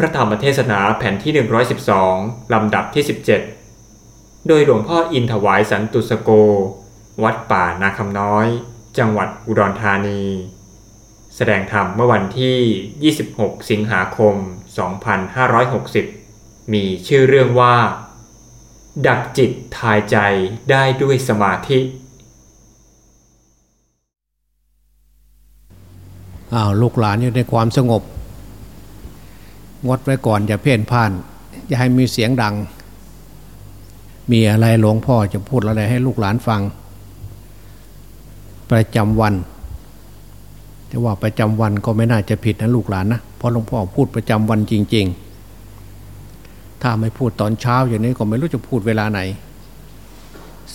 พระธรรมเทศนาแผ่นที่ 112 ลำดับที่ 17 โดยหลวงพ่ออินถวายสันตุสโก วัดป่านาคำน้อย จังหวัดอุดรธานี แสดงธรรมเมื่อวันที่ 26 สิงหาคม 2560 มีชื่อเรื่องว่า ดักจิตทายใจได้ด้วยสมาธิอ้าวลูกหลานอยู่ในความสงบ งดไว้ก่อนอย่าเพ่นพ่าน อย่าให้มีเสียงดัง มีอะไรหลวงพ่อจะพูดอะไรให้ลูกหลานฟัง ประจำวันแต่ว่าประจำวันก็ไม่น่าจะผิดนะลูกหลานนะเพราะหลวงพ่อพูดประจำวันจริง ๆ ถ้าไม่พูดตอนเช้าอย่างนี้ก็ไม่รู้จะพูดเวลาไหน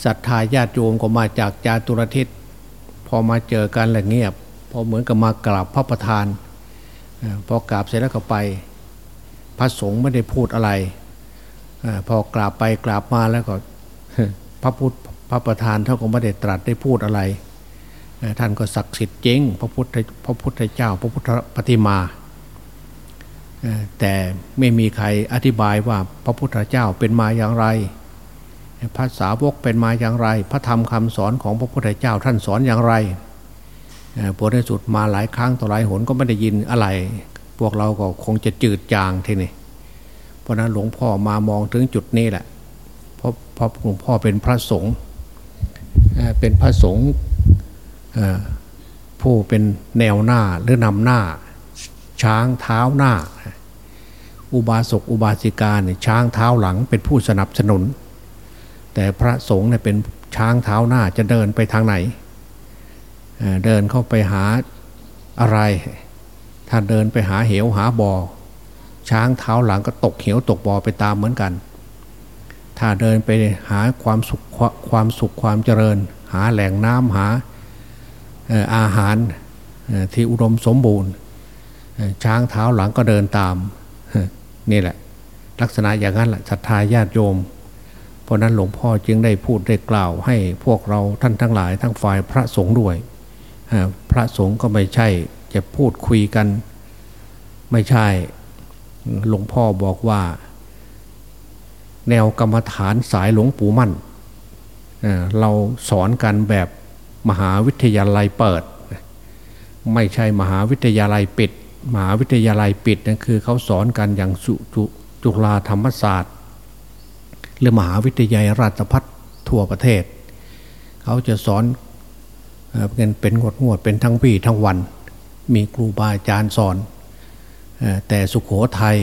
ศรัทธาญาติโยมก็มาจากจาตุรทิศพอมาเจอกันแล้วเงียบพอเหมือนกับมากราบพระประธานพอกราบเสร็จแล้วก็ไป พระสงฆ์ไม่ได้พูดอะไรอพอกราบไปกราบมาแล้วก็พระพุทธพระประธานเท่าก็ไม่ได้ตรัสได้พูดอะไร ท่านก็ศักดิ์สิทธิ์จริงพระพุทธพระพุทธเจ้า พระพุทธปฏิมา แต่ไม่มีใครอธิบายว่าพระพุทธเจ้าเป็นมาอย่างไรพระสาวกเป็นมาอย่างไร พระธรรมคำสอนของพระพุทธเจ้าท่านสอนอย่างไรผลในสุดมาหลายครั้งต่อหลายหนก็ไม่ได้ยินอะไร พวกเราก็คงจะจืดจางทีนี้เพราะนั้นหลวงพ่อมามองถึงจุดนี้แหละเพราะเพราะหลวงพ่อเป็นพระสงฆ์เป็นพระสงฆ์ผู้เป็นแนวหน้าหรือนำหน้า ช้างเท้าหน้า อุบาสกอุบาสิกาเนี่ยช้างเท้าหลังเป็นผู้สนับสนุน แต่พระสงฆ์เนี่ยเป็นช้างเท้าหน้าจะเดินไปทางไหน เดินเข้าไปหาอะไร ถ้าเดินไปหาเหวหาบอ่อช้างเท้าหลังก็ตกเหวตกบ่อไปตามเหมือนกัน ถ้าเดินไปหาความสุขความสุขความเจริญ หาแหล่งน้ำหาอาหารที่อุดมสมบูรณ์ ช้างเท้าหลังก็เดินตามนี่แหละ ลักษณะอย่างนั้นแหละศรัทธาญาติโยม เพราะนั้นหลวงพ่อจึงได้พูดได้กล่าวให้พวกเราท่านทั้งหลายทั้งฝ่ายพระสงฆ์ด้วย พระสงฆ์ก็ไม่ใช่ จะพูดคุยกัน ไม่ใช่หลวงพ่อบอกว่า แนวกรรมฐานสายหลวงปู่มั่นเราสอนกันแบบมหาวิทยาลัยเปิด ไม่ใช่มหาวิทยาลัยปิด มหาวิทยาลัยปิดนั่นคือเขาสอนกันอย่างสุจุจุฬาธรรมศาสตร์ หรือมหาวิทยาลัยราชพัฒทั่วประเทศ เขาจะสอนเป็นเป็นงวดงวดเป็นทั้งวี่ทั้งวัน มีครูบาอาจารย์สอน แต่สุขโขทัย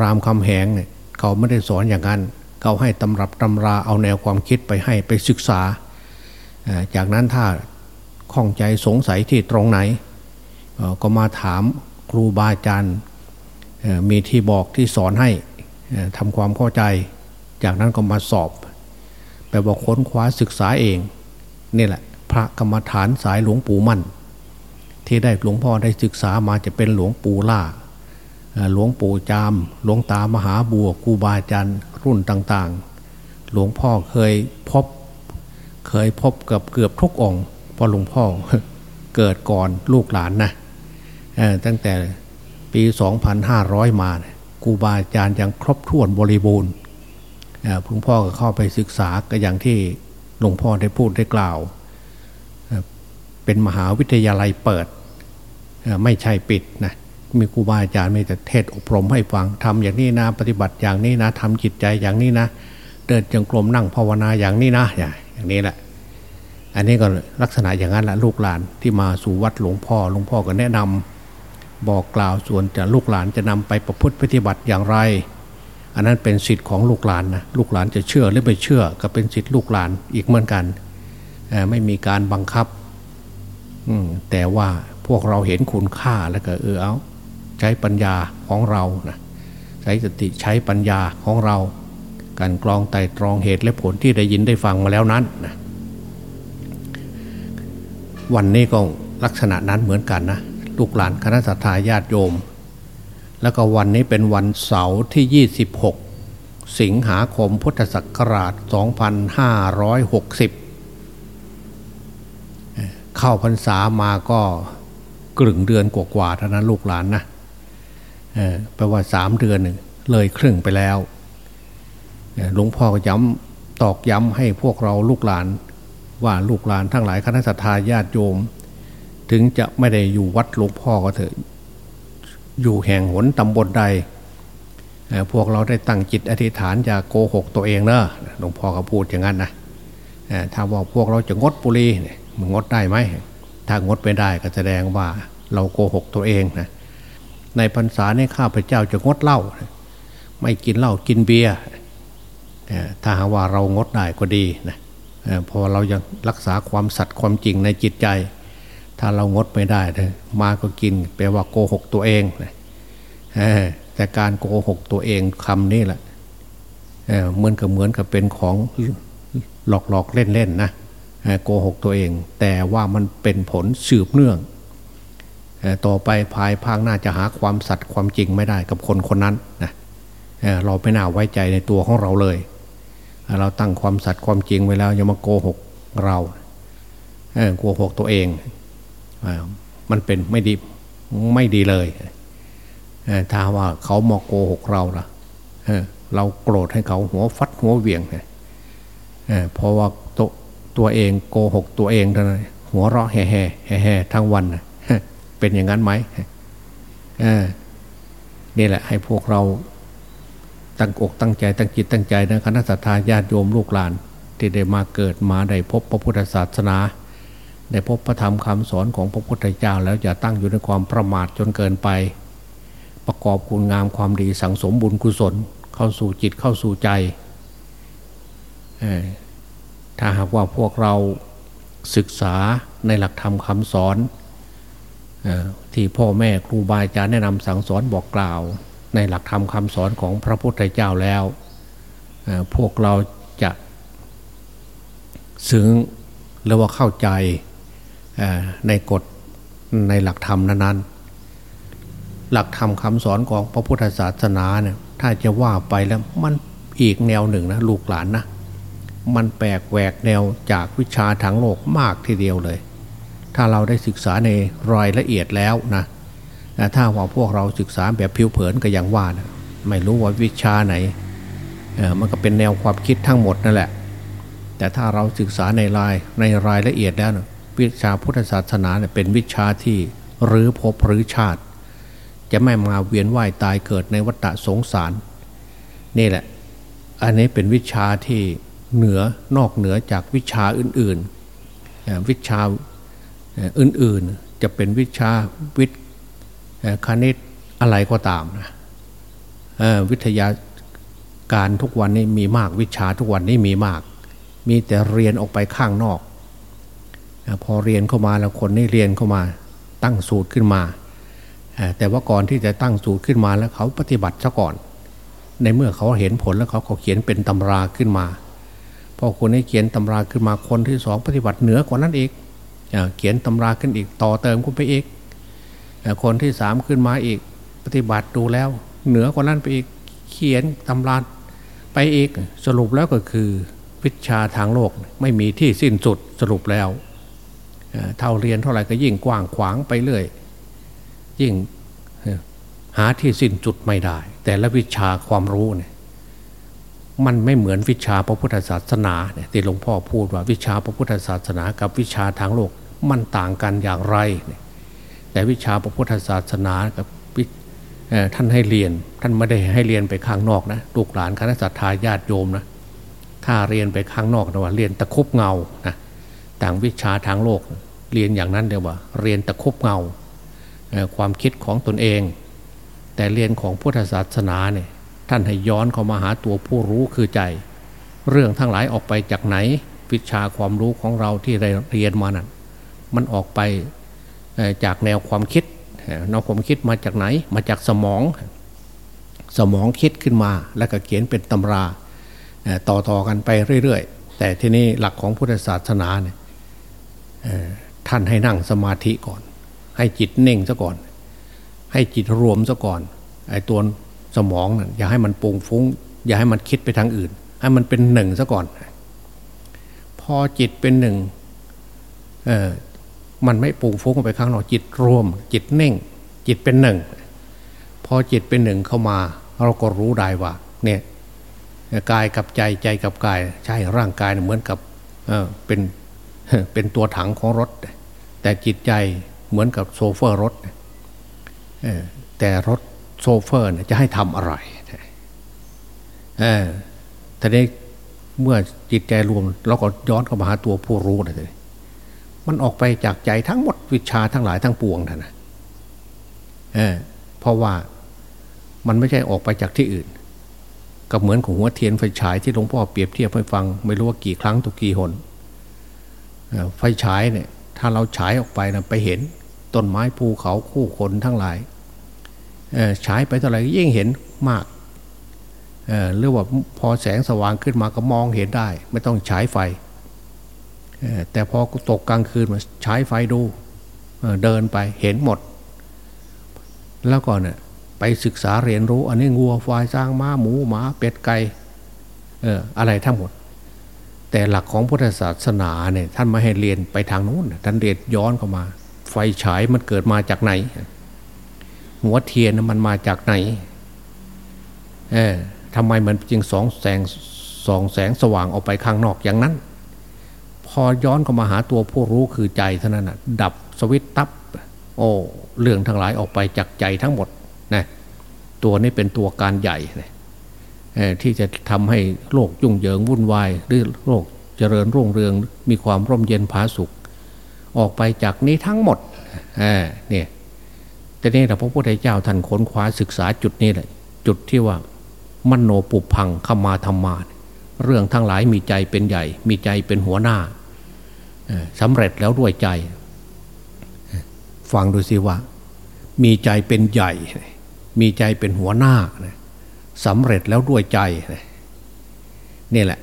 รามคำแหงเนี่ยเขาไม่ได้สอนอย่างนั้น เขาให้ตำรับตำราเอาแนวความคิดไปให้ไปศึกษา จากนั้นถ้าข้องใจสงสัยที่ตรงไหน ก็มาถามครูบาอาจารย์มีที่บอกที่สอนให้ทำความเข้าใจ จากนั้นก็มาสอบแปลว่าค้นคว้าศึกษาเองนี่แหละ พระกรรมฐานสายหลวงปู่มั่น ที่ได้หลวงพ่อได้ศึกษามาจะเป็นหลวงปู่ล่าหลวงปู่จาม หลวงตามหาบัวครูบาอาจารย์รุ่นต่างๆ หลวงพ่อเคยพบ เคยพบกับเกือบทุกองค์เพราะหลวงพ่อเกิดก่อนลูกหลานนะตั้งแต่ปี 2500 มาเนี่ยครูบาอาจารย์ยังครบถ้วนบริบูรณ์หลวงพ่อก็เข้าไปศึกษาก็อย่างที่หลวงพ่อได้พูดได้กล่าว เป็นมหาวิทยาลัยเปิด ไม่ใช่ปิดนะมีครูบาอาจารย์มีแต่เทศอบรมให้ฟังทำอย่างนี้นะ ปฏิบัติอย่างนี้นะทำจิตใจอย่างนี้นะ เดินจงกรมนั่งภาวนาอย่างนี้นะอย่างนี้แหละ อันนี้ก็ลักษณะอย่างนั้นแหละลูกหลานที่มาสู่วัดหลวงพ่อหลวงพ่อก็แนะนำบอกกล่าวส่วนจะลูกหลานจะนำไปประพฤติปฏิบัติอย่างไร อันนั้นเป็นสิทธิ์ของลูกหลานนะลูกหลานจะเชื่อหรือไม่เชื่อก็เป็นสิทธิ์ลูกหลานอีกเหมือนกัน ไม่มีการบังคับ แต่ว่าพวกเราเห็นคุณค่าแล้วก็เออเอาใช้ปัญญาของเรานะใช้สติใช้ปัญญาของเรา การกรองไตรตรองเหตุและผลที่ได้ยินได้ฟังมาแล้วนั้นนะวันนี้ก็ลักษณะนั้นเหมือนกันนะลูกหลานคณะสัตยาญาติโยม แล้วก็วันนี้เป็นวันเสาร์ที่ 26 สิงหาคมพุทธศักราช 2560 เข้าพรรษามาก็กลึงเดือนกว่าๆเท่านั้นลูกหลานนะแปลว่าสามเดือนหนึ่งเลยครึ่งไปแล้วหลวงพ่อก็ย้ำตอกย้ำให้พวกเราลูกหลาน ว่าลูกหลานทั้งหลายคณะสัตยาญาติโยม ถึงจะไม่ได้อยู่วัดหลวงพ่อก็เถอะอยู่แห่งหนตำบลใด พวกเราได้ตั้งจิตอธิษฐานอย่าโกหกตัวเองเนอะหลวงพ่อก็พูดอย่างนั้นนะถ้าว่าพวกเราจะงดบุหรี่ งดได้ไหมถ้างดไม่ได้ก็แสดงว่าเราโกหกตัวเองนะในพรรษาในข้าพเจ้าจะงดเหล้าไม่กินเหล้ากินเบียร์ถ้าหาว่าเรางดได้ก็ดีนะพอเรายังรักษาความสัตย์ความจริงในจิตใจ ถ้าเรางดไม่ได้มาก็กินแปลว่าโกหกตัวเองนะแต่การโกหกตัวเองคำนี้แหละเหมือนกับเหมือนกับเป็นของหลอกหลอกเล่นเล่นนะ โกหกตัวเอง แต่ว่ามันเป็นผลสืบเนื่อง ต่อไปภายภาคหน้าจะหาความสัตย์ความจริงไม่ได้กับคนคนนั้นนะเราไม่น่าไว้ใจในตัวของเราเลย เราตั้งความสัตย์ความจริงไว้แล้วอย่ามาโกหกเราโกหกตัวเองมันเป็นไม่ดีไม่ดีเลยถ้าว่าเขามาโกหกเราล่ะเราโกรธให้เขาหัวฟัดหัวเวียงเพราะว่า ตัวเองโกหกตัวเองเท่านั้นหัวเราะแห่แห่แห่ทั้งวันเป็นอย่างนั้นไหมนี่แหละ ให้พวกเราตั้งอกตั้งใจตั้งจิตตั้งใจนะคณะสัตยาญาติโยมลูกหลาน ที่ได้มาเกิดมาได้พบพระพุทธศาสนาได้พบพระธรรมคำสอนของพระพุทธเจ้า แล้วอย่าตั้งอยู่ในความประมาทจนเกินไป ประกอบคุณงามความดีสังสมบุญกุศล เข้าสู่จิตเข้าสู่ใจ ถ้าหากว่าพวกเราศึกษาในหลักธรรมคำสอนที่พ่อแม่ครูบาอาจารย์แนะนำสั่งสอนบอกกล่าว ในหลักธรรมคำสอนของพระพุทธเจ้าแล้วพวกเราจะซึ้งหรือว่าเข้าใจในกฎในหลักธรรมนั้นๆ หลักธรรมคำสอนของพระพุทธศาสนาเนี่ยถ้าจะว่าไปแล้วมันอีกแนวหนึ่งนะลูกหลานนะ มันแปลกแหวกแนวจากวิชาทางโลกมากทีเดียวเลย ถ้าเราได้ศึกษาในรายละเอียดแล้วนะถ้าว่าพวกเราศึกษาแบบผิวเผินก็อย่างว่านะไม่รู้ว่าวิชาไหนมันก็เป็นแนวความคิดทั้งหมดนั่นแหละ แต่ถ้าเราศึกษาในรายในรายละเอียดแล้วนะวิชาพุทธศาสนาเนี่ยเป็นวิชาที่หรือภพหรือชาติ จะไม่มาเวียนว่ายตายเกิดในวัฏสงสาร นี่แหละ อันนี้เป็นวิชาที่ เหนือนอกเหนือจากวิชาอื่นๆ วิชาอื่นๆ จะเป็นวิชาวิทย์คณิตอะไรก็ตามนะวิทยาการทุกวันนี้มีมากวิชาทุกวันนี้มีมาก มีแต่เรียนออกไปข้างนอก พอเรียนเข้ามาแล้วคนนี่เรียนเข้ามาตั้งสูตรขึ้นมา แต่ว่าก่อนที่จะตั้งสูตรขึ้นมาแล้วเขาปฏิบัติซะก่อน ในเมื่อเขาเห็นผลแล้วเขาเขาเขียนเป็นตำราขึ้นมา พอคนให้เขียนตำราขึ้นมาคนที่สองปฏิบัติเหนือกว่านั้นอีกเขียนตำราขึ้นอีกต่อเติมขึ้นไปอีกคนที่สามขึ้นมาอีก ปฏิบัติดูแล้ว เหนือกว่านั้นไปอีกเขียนตำราไปอีกสรุปแล้วก็คือวิชาทางโลกไม่มีที่สิ้นสุดสรุปแล้วเท่าเรียนเท่าไหร่ก็ยิ่งกว้างขวางไปเรื่อยยิ่งหาที่สิ้นจุดไม่ได้ แต่ละวิชาความรู้เนี่ย มันไม่เหมือนวิชาพระพุทธศาสนาเนี่ยที่หลวงพ่อพูดว่าวิชาพระพุทธศาสนา กับวิชาทางโลกมันต่างกันอย่างไร แต่วิชาพระพุทธศาสนากับท่านให้เรียน ท่านไม่ได้ให้เรียนไปข้างนอกนะลูกหลานคณะสัตยาญาติโยมนะถ้าเรียนไปข้างนอกนะว่าเรียนตะคุบเงานะต่างวิชาทางโลก เรียนอย่างนั้นเดียวว่า เรียนตะคุบเงาความคิดของตนเอง แต่เรียนของพุทธศาสนาเนี่ย ท่านให้ย้อนเข้ามาหาตัวผู้รู้คือใจ เรื่องทั้งหลายออกไปจากไหน วิชาความรู้ของเราที่ได้เรียนมานั้นมันออกไปจากแนวความคิดแนวความคิดมาจากไหน มาจากสมอง สมองคิดขึ้นมา แล้วก็เขียนเป็นตำราต่อต่อกันไปเรื่อยๆ แต่ที่นี่หลักของพุทธศาสนาเนี่ยท่านให้นั่งสมาธิก่อน ให้จิตเน่งซะก่อน ให้จิตรวมซะก่อนไอ้ตัว สมองนะ่ะอย่าให้มันปุงฟุง้ง อย่าให้มันคิดไปทางอื่น ให้มันเป็นหนึ่งซะก่อน พอจิตเป็นหนึ่งเออมันไม่ปุงฟุ้งไปข้างนอกจิตรวม จิตเน่ง จิตเป็นหนึ่ง พอจิตเป็นหนึ่งเข้ามา เราก็รู้ได้ว่า เนี่ยกายกับใจใจกับกาย ใช่ร่างกายเหมือนกับเออเป็นเป็นตัวถังของรถ แต่จิตใจเหมือนกับโซเฟอร์รถแต่รถ โซเฟอร์จะให้ทำอะไรเออทีนี้เมื่อจิตใจรวมเราก็ย้อนเข้ามาหาตัวผู้รู้เลยมันออกไปจากใจทั้งหมดวิชาทั้งหลายทั้งปวงท่านนะเออเพราะว่ามันไม่ใช่ออกไปจากที่อื่น ก็เหมือนของหัวเทียนไฟฉายที่หลวงพ่อเปรียบเทียบให้ฟัง ไม่รู้ว่ากี่ครั้งตุกี่หนไฟฉายเนี่ย ถ้าเราฉายออกไปนะไปเห็นต้นไม้ภูเขาคู่คนทั้งหลาย ฉายไปเท่าไหร่ยิ่งเห็นมากหรือว่าพอแสงสว่างขึ้นมาก็มองเห็นได้ ไม่ต้องฉายไฟแต่พอตกกลางคืนมาใช้ไฟดูเดินไปเห็นหมด แล้วก่อนเนี่ยไปศึกษาเรียนรู้ อันนี้งัวควายสร้างม้าหมูหมาเป็ดไก่เอออะไรทั้งหมด แต่หลักของพุทธศาสนาเนี่ยท่านไม่ให้เรียนไปทางนู้นท่านเรียนย้อนเข้ามา ไฟฉายมันเกิดมาจากไหน หัวเทียนมันมาจากไหน เออทำไมมันจึงสองแสงสองแสงสว่างออกไปข้างนอกอย่างนั้น พอย้อนเข้ามาหาตัวผู้รู้คือใจเท่านั้นนะดับสวิตตับโอ้เรื่องทั้งหลายออกไปจากใจทั้งหมดนะตัวนี้เป็นตัวการใหญ่นะที่จะทำให้โลกยุ่งเหยิงวุ่นวายหรือโลกเจริญรุ่งเรืองมีความร่มเย็นผาสุข ออกไปจากนี้ทั้งหมดเนี่ย แต่นี่พระพุทธเจ้าท่านค้นคว้าศึกษาจุดนี้แหละจุดที่ว่ามโนปุพังขมาธรรมา เรื่องทั้งหลายมีใจเป็นใหญ่ มีใจเป็นหัวหน้าสำเร็จแล้วด้วยใจ ฟังดูสิว่า มีใจเป็นใหญ่ มีใจเป็นหัวหน้าสำเร็จแล้วด้วยใจนี่แหละ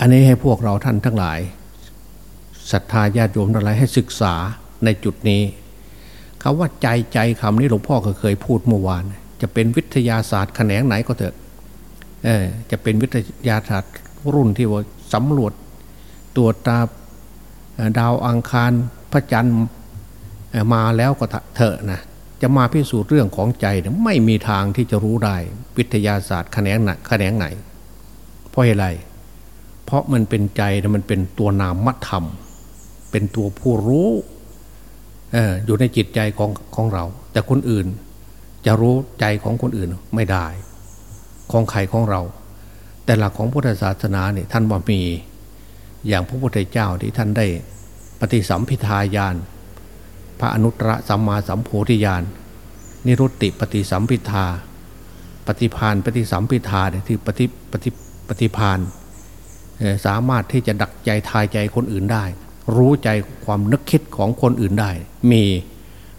อันนี้ให้พวกเราท่านทั้งหลายศรัทธาญาติโยมทั้งหลายให้ศึกษาในจุดนี้ คำว่าใจใจคำนี้หลวงพ่อก็เคยพูดเมื่อวาน จะเป็นวิทยาศาสตร์แขนงไหนก็เถอะจะเป็นวิทยาศาสตร์รุ่นที่ว่าสำรวจตัวจตาดาวอังคารพระจันทร์มาแล้วก็เถอะนะจะมาพิสูจน์เรื่องของใจไม่มีทางที่จะรู้ได้ วิทยาศาสตร์แขนงไหนแขนงไหน เพราะอะไร เพราะมันเป็นใจมันเป็นตัวนามธรรม เป็นตัวผู้รู้ ออยู่ในจิตใจของของเรา แต่คนอื่นจะรู้ใจของคนอื่นไม่ได้ ของใครของเรา แต่หลักของพุทธศาสนาเนี่ยท่านว่ามีอย่างพระพุทธเจ้าที่ท่านได้ปฏิสัมพิทายาน พระอนุตตรสัมมาสัมโพธิญาณนิรุตติปฏิสัมพิทา ปฏิพานปฏิสัมพิทาเนี่ยที่ปฏิปฏิปฏิพานสามารถที่จะดักใจทายใจคนอื่นได้ รู้ใจความนึกคิดของคนอื่นได้ มี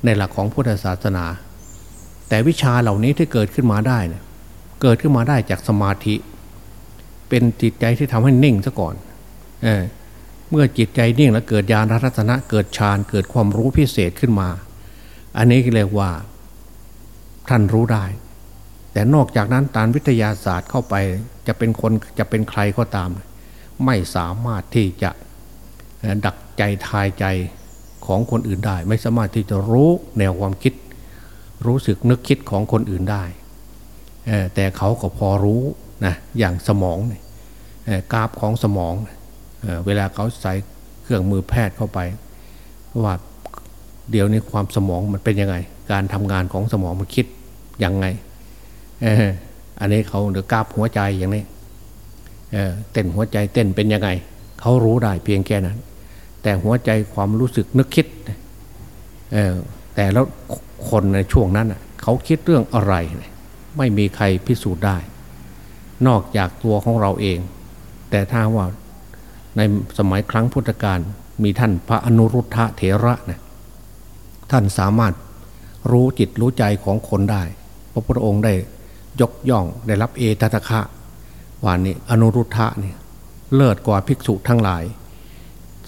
ในหลักของพุทธศาสนา แต่วิชาเหล่านี้ที่เกิดขึ้นมาได้เนี่ยเกิดขึ้นมาได้จากสมาธิ เป็นจิตใจที่ทำให้นิ่งซะก่อนเเมื่อจิตใจนิ่งแล้วเกิดญาณรัตนะเกิดฌานเกิดความรู้พิเศษขึ้นมา อันนี้เรียกว่าท่านรู้ได้ แต่นอกจากนั้นตามวิทยาศาสตร์เข้าไปจะเป็นคนจะเป็นใครก็ตาม ไม่สามารถที่จะ ดักใจทายใจของคนอื่นได้ ไม่สามารถที่จะรู้แนวความคิด รู้สึกนึกคิดของคนอื่นได้ แต่เขาก็พอรู้นะอย่างสมองกราฟของสมอง เวลาเขาใส่เครื่องมือแพทย์เข้าไป ว่าเดี๋ยวนี้ความสมองมันเป็นยังไง การทำงานของสมองมันคิดยังไงอันนี้เขาเดือกราบหัวใจอย่างนี้เต้นหัวใจเต้นเป็นยังไง เขารู้ได้เพียงแค่นั้น แต่หัวใจความรู้สึกนึกคิดแต่แล้วคนในช่วงนั้นเขาคิดเรื่องอะไร ไม่มีใครพิสูจน์ได้ นอกจากตัวของเราเอง แต่ถ้าว่าในสมัยครั้งพุทธกาลมีท่านพระอนุรุทธะเถระนะท่านสามารถรู้จิตรู้ใจของคนได้ พระพุทธองค์ได้ยกย่องได้รับเอตตะคะว่านี่อนุรุทธะเนี่ยเลิศกว่าภิกษุทั้งหลาย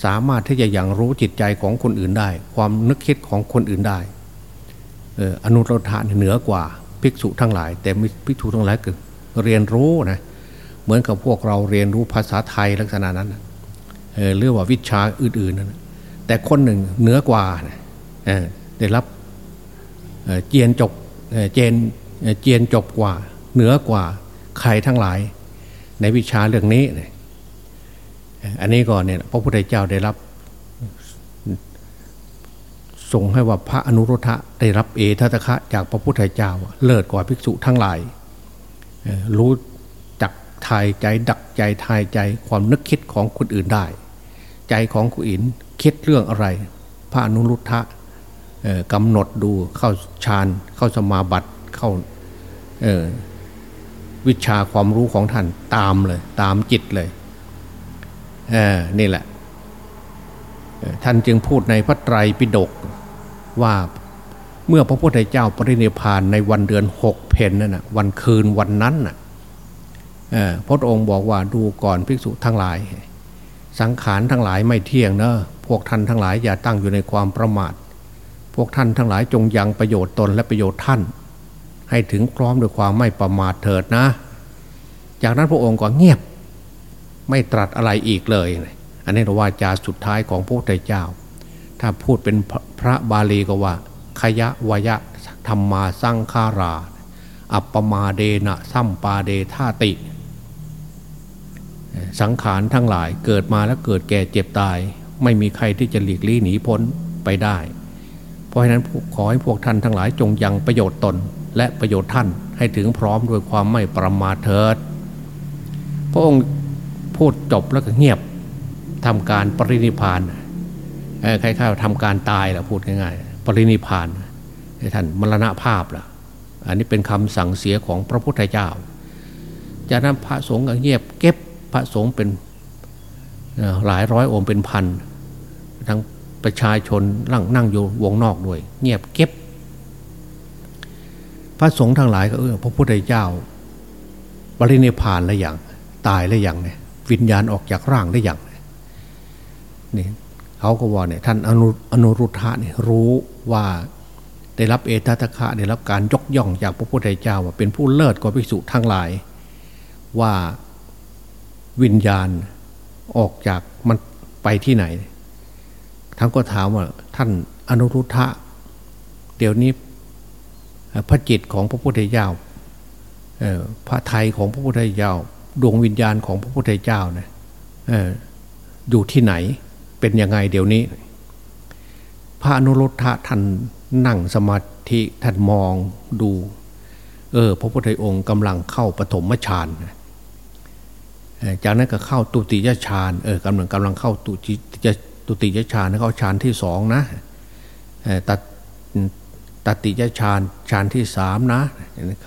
สามารถที่จะยังรู้จิตใจของคนอื่นได้ ความนึกคิดของคนอื่นได้เอออนุรุทธะเหนือกว่าภิกษุทั้งหลาย แต่ภิกษุทั้งหลายก็เรียนรู้นะเหมือนกับพวกเราเรียนรู้ภาษาไทยลักษณะนั้นหรือว่าวิชาอื่นๆนะแต่คนหนึ่งเหนือกว่าได้รับเจียนจบเจนเจียนจบกว่า เหนือกว่าใครทั้งหลาย ในวิชาเรื่องนี้ อันนี้ก่อนเนี่ยพระพุทธเจ้าได้รับส่งให้ว่าพระอนุรุทธะได้รับเอทัตคะจากพระพุทธเจ้า เลิศกว่าภิกษุทั้งหลาย รู้จักทายใจดักใจทายใจความนึกคิดของคนอื่นได้ ใจของคนอื่นคิดเรื่องอะไร พระอนุรุทธะกำหนดดูเข้าฌานเข้าสมาบัติเข้าวิชาความรู้ของท่านตามเลย ตามจิตเลย นี่แหละ ท่านจึงพูดในพระไตรปิฎกว่าเมื่อพระพุทธเจ้าปรินิพานในวันเดือนหกเพนนั่นนะวันคืนวันนั้นนะพระองค์บอกว่าดูก่อนภิกษุทั้งหลาย สังขารทั้งหลายไม่เที่ยงเนอะพวกท่านทั้งหลายอย่าตั้งอยู่ในความประมาท พวกท่านทั้งหลายจงยังประโยชน์ตนและประโยชน์ท่าน ให้ถึงพร้อมด้วยความไม่ประมาทเถิดนะ จากนั้นพระองค์ก็เงียบ ไม่ตรัสอะไรอีกเลย อันนี้เราว่าจาสุดท้ายของพระพุทธเจ้า ถ้าพูดเป็นพระบาลีก็ว่าขยะวยะธรรมมาสังขารา อัปปมาเดนะสัมปาเดธาติ สังขารทั้งหลายเกิดมาแล้วเกิดแก่เจ็บตาย ไม่มีใครที่จะหลีกลี่หนีพ้นไปได้ เพราะฉะนั้นขอให้พวกท่านทั้งหลายจงยังประโยชน์ตนและประโยชน์ท่านให้ถึงพร้อมด้วยความไม่ประมาทเถิด พระองค์ พูดจบแล้วก็เงียบทำการปรินิพานคล้ายๆทำการตายแหละพูดง่ายๆปรินิพานท่านมรณภาพล่ะ อันนี้เป็นคำสั่งเสียของพระพุทธเจ้า จากนั้นพระสงฆ์ก็เงียบเก็บพระสงฆ์เป็นหลายร้อยองค์เป็นพันทั้งประชาชนนั่งนั่งอยู่วงนอกด้วย เงียบเก็บ พระสงฆ์ทั้งหลายก็เออพระพุทธเจ้าปรินิพานแล้วอย่าง ตายแล้วอย่างเนี่ย วิญญาณออกจากร่างได้อย่างนี่เขาก็ว่าเนี่ยท่านอนุอนุรุทธะเนี่ยรู้ว่าได้รับเอตตะคะได้รับการยกย่องจากพระพุทธเจ้าว่าเป็นผู้เลิศกว่าภิกษุทั้งหลาย ว่าวิญญาณออกจากมันไปที่ไหนทั้งก็ถามว่าท่านอนุรุทธะเดี๋ยวนี้พระจิตของพระพุทธเจ้าพระไทยของพระพุทธเจ้า ดวงวิญญาณของพระพุทธเจ้าเนี่ยอยู่ที่ไหนเป็นยังไงเดี๋ยวนี้ พระอนุรุทธะท่านนั่งสมาธิท่านมองดู เออ พระพุทธองค์กำลังเข้าปฐมฌานจากนั้นก็เข้าตุติยฌานเออกำลังกำลังเข้าตุติยตุติยฌานเข้าฌานที่สองนะตัดตติยฌานฌานที่สามนะ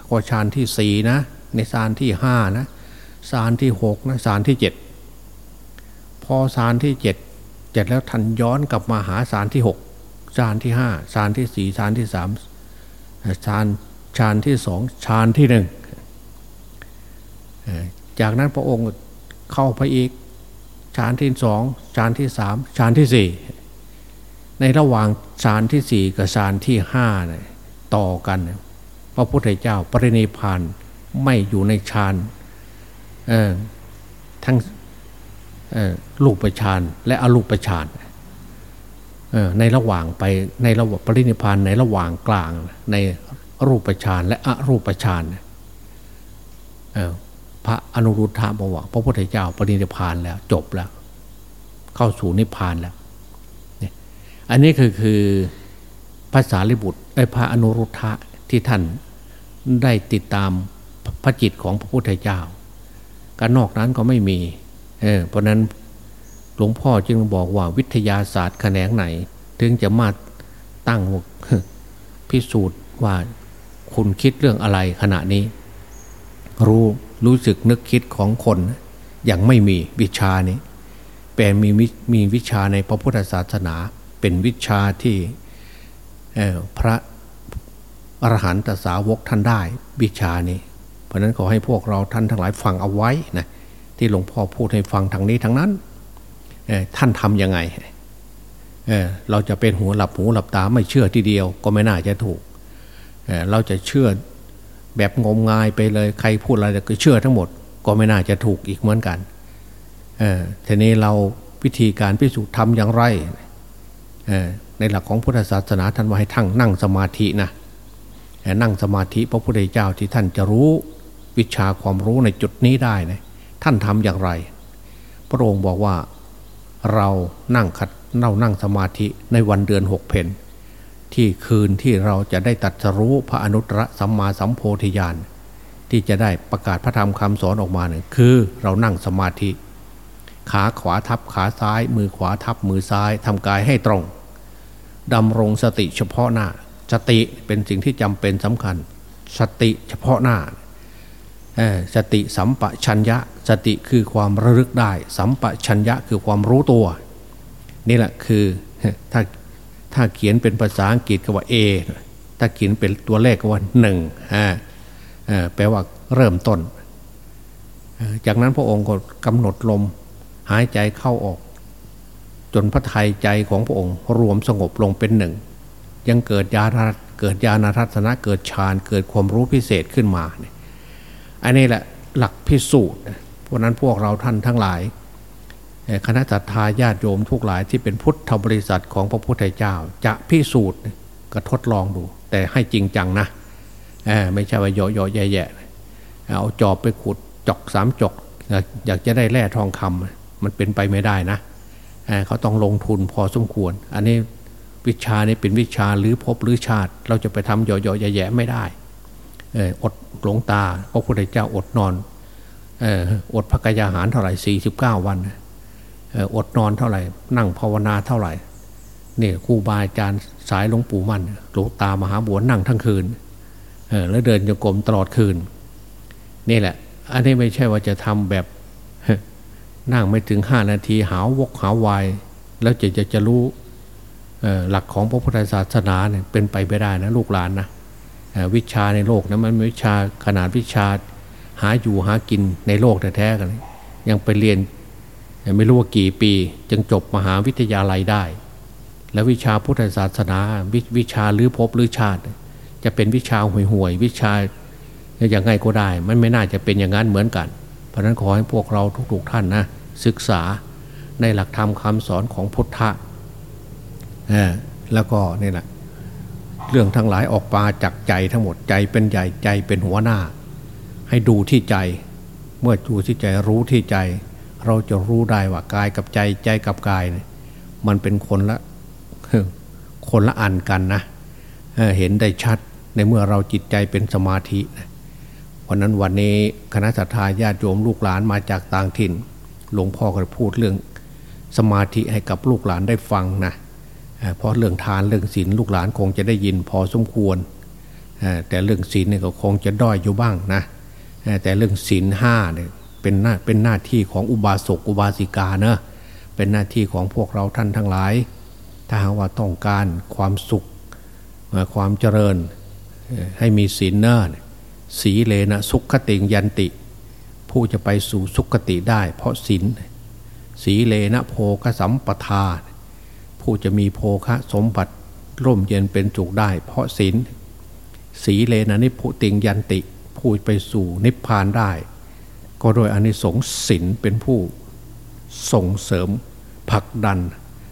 ก็ฌานที่สี่นะในฌานที่ห้านะ สารที่หกนะสารที่เจ็ดพอสารที่เจ็ดเจ็ดแล้วท่านย้อนกลับมาหาสารที่หกสารที่ห้าสารที่สี่สารที่สามสารชานที่สองชานที่หนึ่งจากนั้นพระองค์เข้าไปอีกชานที่สองชานที่สามชานที่สี่ในระหว่างชานที่สี่กับชานที่ห้าเนี่ยต่อกัน พระพุทธเจ้าปรินิพานไม่อยู่ในฌาน ทั้งลูกประชานและอรูปประชานในระหว่างไปในระหว่างปรินิพานในระหว่างกลางในรูปประชานและอรูปประชานพระอนุรุทธะบอกว่าพระพุทธเจ้าปรินิพานแล้วจบแล้ว เข้าสู่นิพพานแล้วอันนี้คือคือภาษาลิบุตรไอพระอนุรุทธะที่ท่านได้ติดตามพระจิตของพระพุทธเจ้า การนอกนั้นก็ไม่มี เออเพราะนั้นหลวงพ่อจึงบอกว่าวิทยาศาสตร์แขนงไหน ถึงจะมาตั้งพิสูจน์ว่าคุณคิดเรื่องอะไรขณะนี้ รู้รู้สึกนึกคิดของคนอย่างไม่มีวิชานี้แต่มีมีวิชาในพระพุทธศาสนาเป็นวิชาที่พระอรหันตสาวกท่านได้วิชานี้ เพราะนั้นขอให้พวกเราท่านทั้งหลายฟังเอาไว้นะที่หลวงพ่อพูดให้ฟังทางนี้ทางนั้นท่านทำยังไงเเราจะเป็นหัวหลับหูหลับตาไม่เชื่อทีเดียว ก็ไม่น่าจะถูกเเราจะเชื่อแบบงมงายไปเลยใครพูดอะไรก็เชื่อทั้งหมด ก็ไม่น่าจะถูกอีกเหมือนกันทีนี้เราวิธีการพิสูจน์ทำอย่างไรในหลักของพุทธศาสนาท่านว่าให้ทั้งนั่งสมาธินะนั่งสมาธิพระพุทธเจ้าที่ท่านจะรู้ วิชาความรู้ในจุดนี้ได้นะท่านทำอย่างไร พระองค์บอกว่าเรานั่งขัดเรานั่งสมาธิในวันเดือนหกเพนที่คืนที่เราจะได้ตัดสรู้พระอนุตตรสัมมาสัมโพธิญาณที่จะได้ประกาศพระธรรมคำสอนออกมาเนี่ยคือเรานั่งสมาธิ ขาขวาทับขาซ้าย มือขวาทับมือซ้ายทำกายให้ตรงดำรงสติเฉพาะหน้า สติเป็นสิ่งที่จำเป็นสำคัญ สติเฉพาะหน้า สติสัมปชัญญะ สติคือความระลึกได้ สัมปชัญญะคือความรู้ตัว นี่แหละคือถ้าถ้าเขียนเป็นภาษาอังกฤษก็ว่า A ถ้าเขียนเป็นตัวเลขก็ว่าหนึ่งแปลว่าเริ่มต้น จากนั้นพระองค์ก็กำหนดลมหายใจเข้าออก จนพระทัยใจของพระองค์ รวมสงบลงเป็นหนึ่ง ยังเกิดญาณเกิดญาณทัศนะเกิดฌานเกิดความรู้พิเศษขึ้นมาเนี่ย อันนี้แหละหลักพิสูจน์เพราะนั้นพวกเราท่านทั้งหลาย คณะจัตตาญาติโยมทุกหลายที่เป็นพุทธบริษัทของพระพุทธเจ้า จะพิสูจน์ก็ทดลองดู แต่ให้จริงจังนะไม่ใช่ว่ายาะๆแย่ๆเอาจอบไปขุดจอกสามจอกอยากจะได้แร่ทองคำมันเป็นไปไม่ได้นะเขาต้องลงทุนพอสมควร อันนี้วิชานี้เป็นวิชาหรือพบหรือชาติ เราจะไปทำยาะๆแย่ๆไม่ได้ อดหลงตาพระพุทธเจ้าอดนอนอดพักยาหารเท่าไหร่สี่สิบเก้าวันอดนอนเท่าไหร่ นั่งภาวนาเท่าไหร่เนี่ยครูบาอาจารย์สายหลวงปู่มั่นหลวงตามหาบัวนั่งทั้งคืนแล้วเดินโยกรมตลอดคืน นี่แหละ อันนี้ไม่ใช่ว่าจะทำแบบนั่งไม่ถึงห้านาทีหาววกหาวาย แล้วจะจะจะรู้หลักของพระพุทธศาสนาเนี่ยเป็นไปไม่ได้นะลูกหลานนะ วิชาในโลกนะมันวิชาขนาดวิชาหาอยู่หากินในโลกแท้ๆกัน ยังไปเรียนไม่รู้ว่ากี่ปี จึงจบมหาวิทยาลัยได้ แล้ววิชาพุทธศาสนา วิชาหรือภพหรือชาติ จะเป็นวิชาห่วยห่วยวิชาอย่างไงก็ได้ มันไม่น่าจะเป็นอย่างนั้นเหมือนกัน เพราะนั้นขอให้พวกเราทุกๆท่านนะศึกษาในหลักธรรมคาสอนของพุทธะแล้วก็นี่แหละ เรื่องทั้งหลายออกมาจากใจทั้งหมดใจเป็นใหญ่ใจเป็นหัวหน้า ให้ดูที่ใจ เมื่อดูที่ใจรู้ที่ใจ เราจะรู้ได้ว่ากายกับใจใจกับกายเนี่ยมันเป็นคนละคนละอันกันนะเห็นได้ชัดในเมื่อเราจิตใจเป็นสมาธิวันนั้นวันนี้คณะสัตยาญาติโยมลูกหลานมาจากต่างถิ่น หลวงพ่อก็พูดเรื่องสมาธิให้กับลูกหลานได้ฟังนะ เพราะเรื่องทานเรื่องศีลลูกหลานคงจะได้ยินพอสมควร แต่เรื่องศีลเนี่ยก็คงจะด้อยอยู่บ้างนะแต่เรื่องศีลห้าเนี่ยเป็นหน้าเป็นหน้าที่ของอุบาสกอุบาสิกาเนะเป็นหน้าที่ของพวกเราท่านทั้งหลาย ถ้าหากว่าต้องการความสุขความเจริญให้มีศีลเนอสีเลนะสุขติงยันติ ผู้จะไปสู่สุขติได้ เพราะศีลสีเลนะโพกสัมปทา ผู้จะมีโภคะสมบัติร่มเย็นเป็นจุกได้ เพราะศีลสีเลนะนิพุติงยันติ ผู้ไปสู่นิพพานได้ ก็โดยอนิสงส์ศีลเป็นผู้ส่งเสริมผลักดัน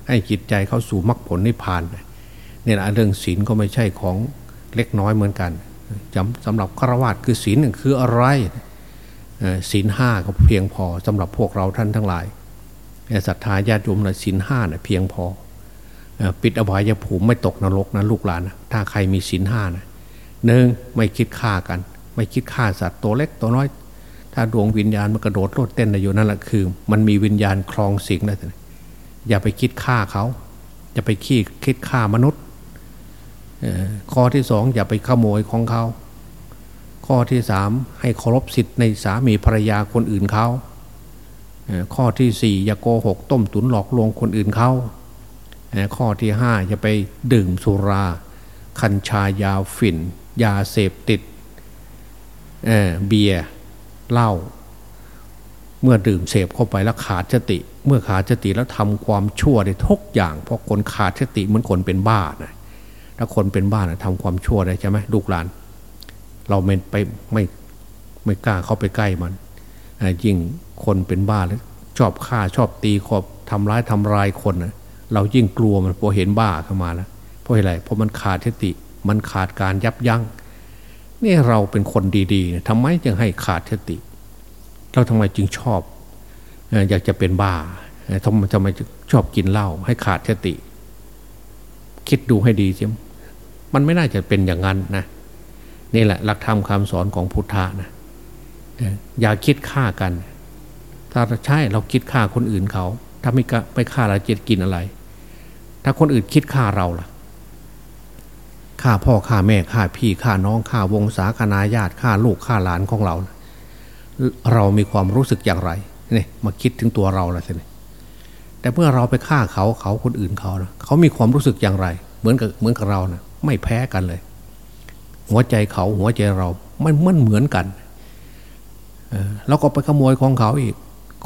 ให้จิตใจเข้าสู่มรรคผลนิพพานเนี่ยนะเรื่องศีลก็ไม่ใช่ของเล็กน้อยเหมือนกันจำสำหรับฆราวาสคือศีลหนึ่งคืออะไรศีลห้าก็เพียงพอสำหรับพวกเราท่านทั้งหลายศรัทธาญาติโยมเลยศีลห้าเพียงพอ ปิดอบายภูมิไม่ตกนรกนะลูกหลานนะถ้าใครมีศีลห้านะหนึ่งไม่คิดฆ่ากัน ไม่คิดฆ่าสัตว์ตัวเล็กตัวน้อย ถ้าดวงวิญญาณมันกระโดดโลดเต้นอยู่นั่นแหละคือ มันมีวิญญาณคลองสิงนะอย่าไปคิดฆ่าเขาอย่าไปขี้คิดฆ่ามนุษย์ข้อที่สองอย่าไปขโมยของเขา ข้อที่สามให้เคารพสิทธิ์ในสามีภรรยาคนอื่นเขาข้อที่สี่อย่าโกหกต้มตุนหลอกลวงคนอื่นเขา ข้อที่ห้าจะไปดื่มสุรา คัญชายาฝิ่น ยาเสพติดเเบียร์เหล้าเมื่อดื่มเสพเข้าไปแล้วขาดสติ เมื่อขาดสติแล้วทำความชั่วได้ทุกอย่าง เพราะคนขาดสติเหมือนคนเป็นบ้านะถ้าคนเป็นบ้านะทำความชั่วได้ใช่ไหมลูกหลาน เราไม่ไปไม่ไม่กล้าเข้าไปใกล้มันยิ่งคนเป็นบ้าแล้วชอบฆ่าชอบตีขอบทำร้ายทำลายคนนะ เรายิ่งกลัวมันพอเห็นบ้าเข้ามาแล้วเพราะอะไรเพราะมันขาดสติ มันขาดการยับยัง้งนี่เราเป็นคนดีๆทำไมจึงให้ขาดสติ เราทำไมจึงชอบ อยากจะเป็นบ้าทำไมทำไมชอบกินเหล้าให้ขาดสติ คิดดูให้ดีสิมันไม่น่าจะเป็นอย่างนั้นนะนี่แหละหลักธรรมคำสอนของพุทธะนะอย่าคิดฆ่ากัน ถ้าใช่เราคิดฆ่าคนอื่นเขา ถ้าไม่ไปฆ่าเราจะกินอะไร ถ้าคนอื่นคิดฆ่าเราล่ะฆ่าพ่อฆ่าแม่ฆ่าพี่ฆ่าน้องฆ่าวงศาคณาญาติฆ่าลูกฆ่าหลานของเรา เรามีความรู้สึกอย่างไรนี่มาคิดถึงตัวเราละสิแต่เมื่อเราไปฆ่าเขาเขาคนอื่นเขานะเขามีความรู้สึกอย่างไร เหมือนกับเหมือนกับเรานะไม่แพ้กันเลย หัวใจเขาหัวใจเรามันมันเหมือนกันแล้วก็ไปขโมยของเขาอีก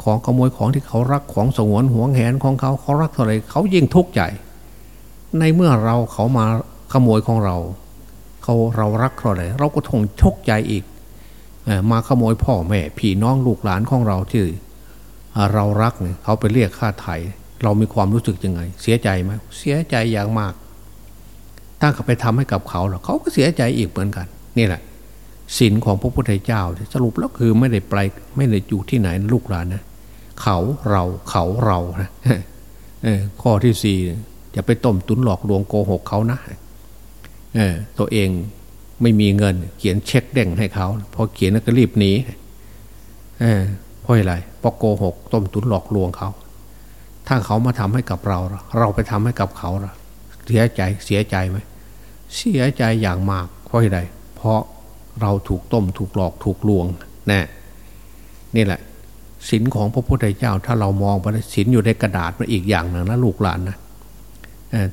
ของขโมยของที่เขารักของสงวนห่วงแหนของเขาเขารักเท่าไรเขายิ่งทุกข์ใจ ในเมื่อเราเขามาขโมยของเรา เขาเรารักเท่าไรเราก็ทงชกใจอีกมาขโมยพ่อแม่พี่น้องลูกหลานของเราที่เรารักเนี่ยเขาไปเรียกค่าไถ่เรามีความรู้สึกยังไง เสียใจไหมเสียใจอย่างมากถ้าเขาไปทำให้กับเขาเขาก็เสียใจอีกเหมือนกัน นี่แหละศีลของพระพุทธเจ้าสรุปแล้วคือไม่ได้ไปไม่ได้อยู่ที่ไหนลูกหลานนะเขาเราเขาเรานะข้อที่สี่ อย่าไปต้มตุนหลอกลวงโกหกเขานะเออตัวเองไม่มีเงิน เขียนเช็คเด้งให้เขาพอเขียนแล้วก็รีบหนีเออเพราะอะไรเพราะโกหก ต้มตุนหลอกลวงเขา ถ้าเขามาทำให้กับเรา เราไปทำให้กับเขาเสียใจเสียใจไหมเสียใจอย่างมากเพราะอะไรเพราะเราถูกต้มถูกหลอกถูกลวงนะนี่แหละศีลของพระพุทธเจ้า ถ้าเรามองไปศีลอยู่ในกระดาษมันอีกอย่างหนึ่งนะลูกหลานนะ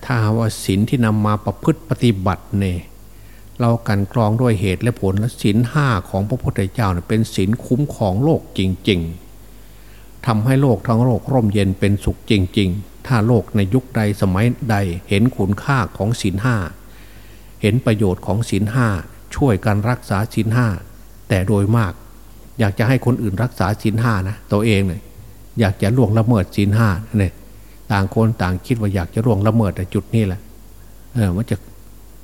ถ้าว่าศีลที่นำมาประพฤติปฏิบัติเนี่ยเรากันกรองด้วยเหตุและผลและศีลห้าของพระพุทธเจ้าเนี่ยเป็นศีลคุ้มของโลกจริง ๆทำให้โลกทั้งโลกร่มเย็นเป็นสุขจริง ๆ ถ้าโลกในยุคใดสมัยใดเห็นคุณค่าของศีลห้าเห็นประโยชน์ของศีลห้าช่วยกันรักษาศีลห้าแต่โดยมาก อยากจะให้คนอื่นรักษาศีลห้านะตัวเองเนี่ยอยากจะล่วงละเมิดศีลห้าเนี่ย ต่างคนต่างคิดว่าอยากจะล่วงละเมิดแต่จุดนี้แหละเออมันจะ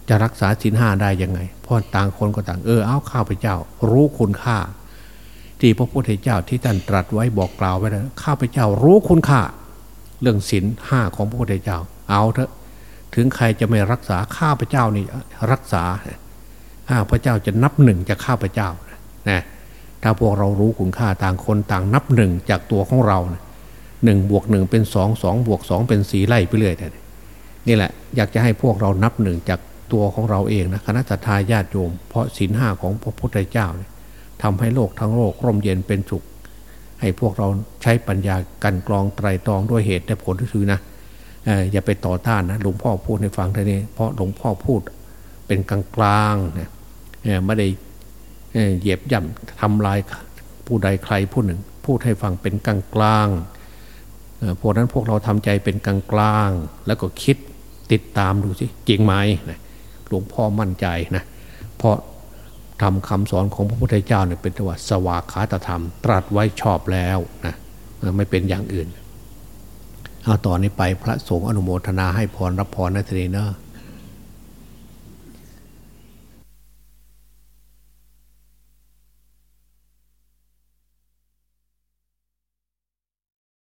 จะรักษาศีลห้าได้ยังไงเพราะต่างคนก็ต่างเออเอาข้าพเจ้า รู้คุณค่า ที่พระพุทธเจ้าที่ท่านตรัสไว้บอกกล่าวไว้แล้วข้าพเจ้ารู้คุณค่า เรื่องศีลห้าของพระพุทธเจ้า เอาเถอะถึงใครจะไม่รักษาข้าพเจ้านี่รักษาข้าพเจ้าจะนับหนึ่งจากข้าพเจ้านะถ้าพวกเรารู้คุณค่าต่างคนต่างนับหนึ่งจากตัวของเรา หนึ่งบวกหนึ่งเป็นสองสองบวกสองเป็นสีไล่ไปเรื่อยแต่นี่แหละอยากจะให้พวกเรานับหนึ่งจากตัวของเราเองนะคณะทาญาติโยม เพราะศีลห้าของพระพุทธเจ้าเนี่ยทำให้โลกทั้งโลกร่มเย็นเป็นสุข ให้พวกเราใช้ปัญญากันกรองไตรตรองด้วยเหตุและผลที่คือนะอย่าไปต่อต้านนะหลวงพ่อพูดให้ฟังท่านี้เพราะหลวงพ่อพูดเป็นกลางกลางนะไม่ได้เหยียบย่ำทำลายผู้ใดใครผู้หนึ่ง พูดให้ฟังเป็นกลางกลาง พวกนั้นพวกเราทำใจเป็นกลางกลางแล้วก็คิดติดตามดูสิจริงไหมหลวงพ่อมั่นใจนะเพราะทำคำสอนของพระพุทธเจ้าเนี่ยเป็นตัวสวากขาตธรรม ตรัสไว้ชอบแล้วนะไม่เป็นอย่างอื่นเอาต่อนนี้ไปพระสงฆ์อนุโมทนาให้พรรับพรนะทีนี้เนาะ